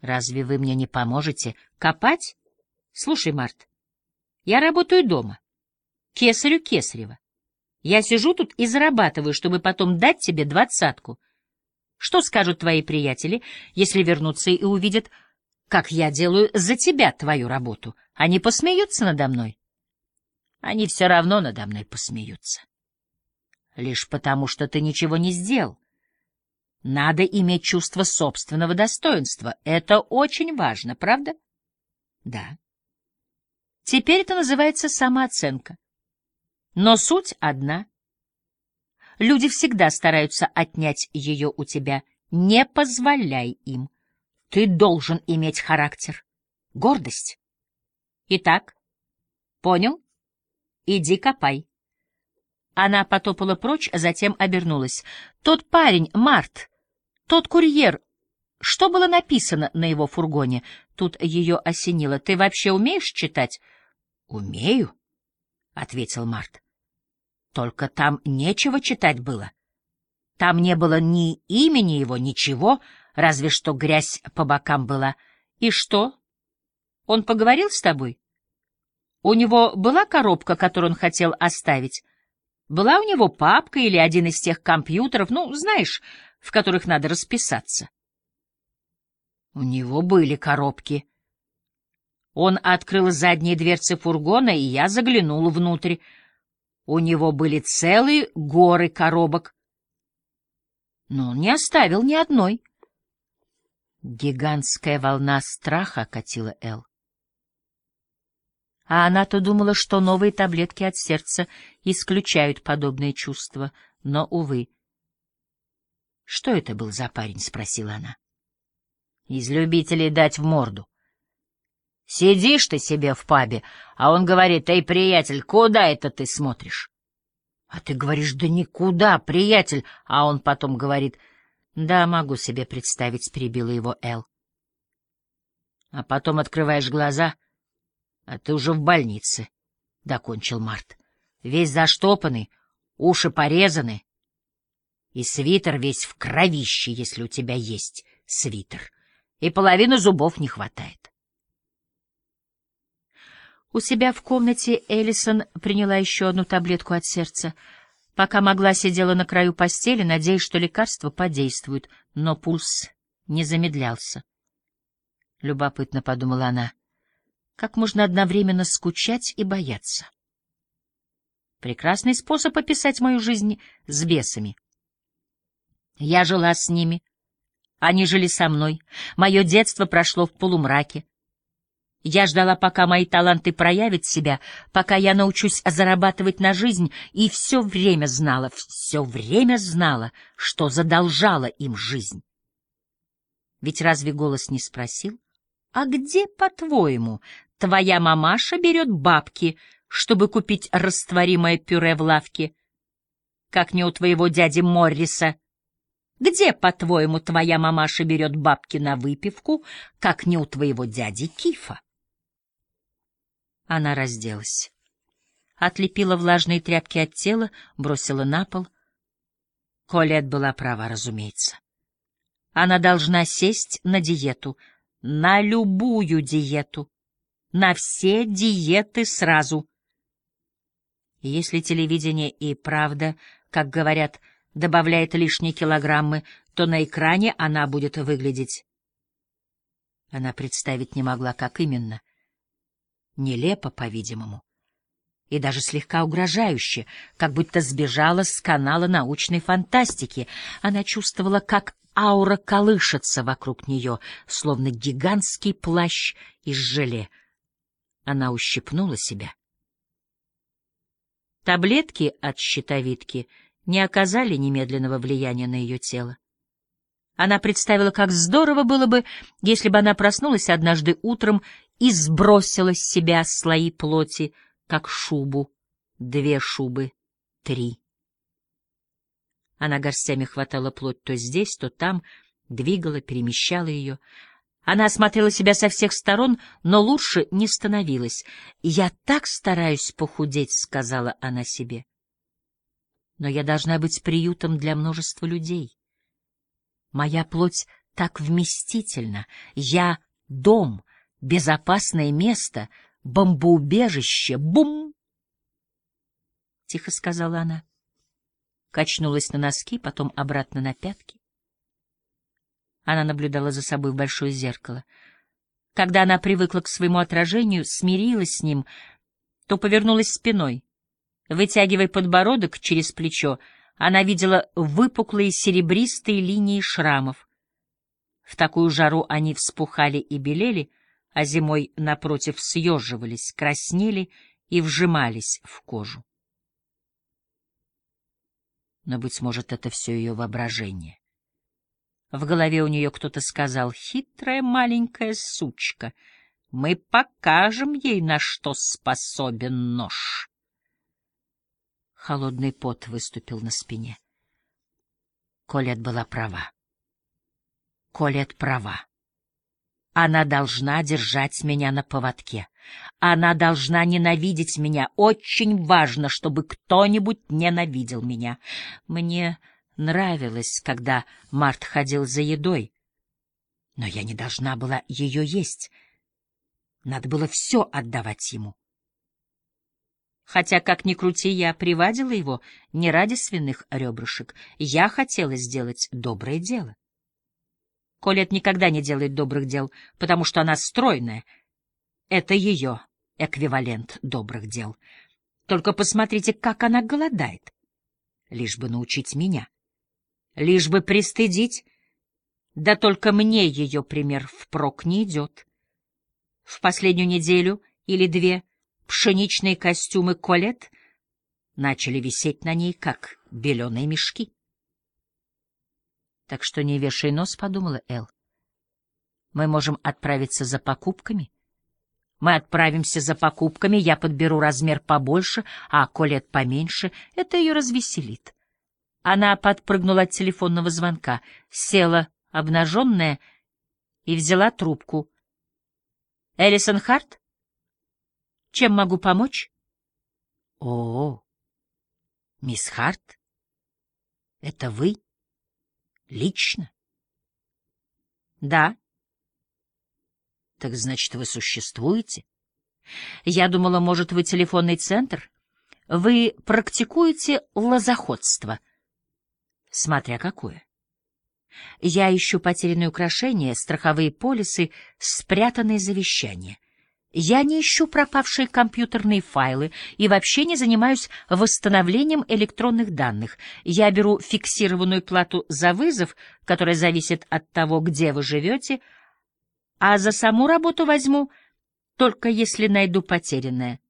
Разве вы мне не поможете? Копать? Слушай, Март, я работаю дома. Кесарю Кесарева. Я сижу тут и зарабатываю, чтобы потом дать тебе двадцатку. Что скажут твои приятели, если вернутся и увидят, как я делаю за тебя твою работу? Они посмеются надо мной? Они все равно надо мной посмеются. Лишь потому, что ты ничего не сделал. Надо иметь чувство собственного достоинства. Это очень важно, правда? Да. Теперь это называется самооценка. Но суть одна. Люди всегда стараются отнять ее у тебя. Не позволяй им. Ты должен иметь характер. Гордость. Итак, понял? Иди копай. Она потопала прочь, а затем обернулась. Тот парень, Март, тот курьер, что было написано на его фургоне? Тут ее осенило. Ты вообще умеешь читать? Умею, ответил Март. Только там нечего читать было. Там не было ни имени его, ничего, разве что грязь по бокам была. И что? Он поговорил с тобой? У него была коробка, которую он хотел оставить? Была у него папка или один из тех компьютеров, ну, знаешь, в которых надо расписаться? У него были коробки. Он открыл задние дверцы фургона, и я заглянул внутрь. У него были целые горы коробок. Но он не оставил ни одной. Гигантская волна страха окатила Эл. А она-то думала, что новые таблетки от сердца исключают подобные чувства, но, увы. — Что это был за парень? — спросила она. — Из любителей дать в морду. Сидишь ты себе в пабе, а он говорит, «Эй, приятель, куда это ты смотришь?» А ты говоришь, «Да никуда, приятель», а он потом говорит, «Да, могу себе представить», — перебила его Эл. А потом открываешь глаза, а ты уже в больнице, — докончил Март. Весь заштопанный, уши порезаны, и свитер весь в кровище, если у тебя есть свитер, и половины зубов не хватает. У себя в комнате Эллисон приняла еще одну таблетку от сердца. Пока могла, сидела на краю постели, надеясь, что лекарство подействует, но пульс не замедлялся. Любопытно подумала она, как можно одновременно скучать и бояться. Прекрасный способ описать мою жизнь с бесами. Я жила с ними, они жили со мной, мое детство прошло в полумраке, я ждала, пока мои таланты проявят себя, пока я научусь зарабатывать на жизнь, и все время знала, все время знала, что задолжала им жизнь. Ведь разве голос не спросил? А где, по-твоему, твоя мамаша берет бабки, чтобы купить растворимое пюре в лавке? Как не у твоего дяди Морриса. Где, по-твоему, твоя мамаша берет бабки на выпивку, как не у твоего дяди Кифа? Она разделась. Отлепила влажные тряпки от тела, бросила на пол. Колет была права, разумеется. Она должна сесть на диету, на любую диету, на все диеты сразу. Если телевидение и правда, как говорят, добавляет лишние килограммы, то на экране она будет выглядеть. Она представить не могла, как именно нелепо, по-видимому, и даже слегка угрожающе, как будто сбежала с канала научной фантастики. Она чувствовала, как аура колышется вокруг нее, словно гигантский плащ из желе. Она ущипнула себя. Таблетки от щитовидки не оказали немедленного влияния на ее тело. Она представила, как здорово было бы, если бы она проснулась однажды утром и сбросила с себя слои плоти, как шубу, две шубы, три. Она горстями хватала плоть то здесь, то там, двигала, перемещала ее. Она осмотрела себя со всех сторон, но лучше не становилась. «Я так стараюсь похудеть», — сказала она себе. «Но я должна быть приютом для множества людей. Моя плоть так вместительно. Я — дом, безопасное место, бомбоубежище. Бум! — тихо сказала она. Качнулась на носки, потом обратно на пятки. Она наблюдала за собой в большое зеркало. Когда она привыкла к своему отражению, смирилась с ним, то повернулась спиной. Вытягивая подбородок через плечо, она видела выпуклые серебристые линии шрамов. В такую жару они вспухали и белели, а зимой, напротив, съеживались, краснели и вжимались в кожу. Но, быть может, это все ее воображение. В голове у нее кто-то сказал «Хитрая маленькая сучка, мы покажем ей, на что способен нож». Холодный пот выступил на спине. Колет была права. Колет права. Она должна держать меня на поводке. Она должна ненавидеть меня. Очень важно, чтобы кто-нибудь ненавидел меня. Мне нравилось, когда Март ходил за едой. Но я не должна была ее есть. Надо было все отдавать ему. Хотя, как ни крути, я приводила его не ради свиных ребрышек. Я хотела сделать доброе дело. Колет никогда не делает добрых дел, потому что она стройная. Это ее эквивалент добрых дел. Только посмотрите, как она голодает. Лишь бы научить меня лишь бы пристыдить. Да только мне ее пример впрок не идет. В последнюю неделю или две пшеничные костюмы Колет начали висеть на ней, как беленые мешки. Так что не вешай нос, — подумала Эл. Мы можем отправиться за покупками. Мы отправимся за покупками, я подберу размер побольше, а Колет поменьше. Это ее развеселит. Она подпрыгнула от телефонного звонка, села, обнаженная, и взяла трубку. — Элисон Харт? Чем могу помочь? — О, мисс Харт, это вы? Лично? — Да. — Так значит, вы существуете? Я думала, может, вы телефонный центр? Вы практикуете лозоходство? — смотря какое. Я ищу потерянные украшения, страховые полисы, спрятанные завещания. Я не ищу пропавшие компьютерные файлы и вообще не занимаюсь восстановлением электронных данных. Я беру фиксированную плату за вызов, которая зависит от того, где вы живете, а за саму работу возьму только если найду потерянное.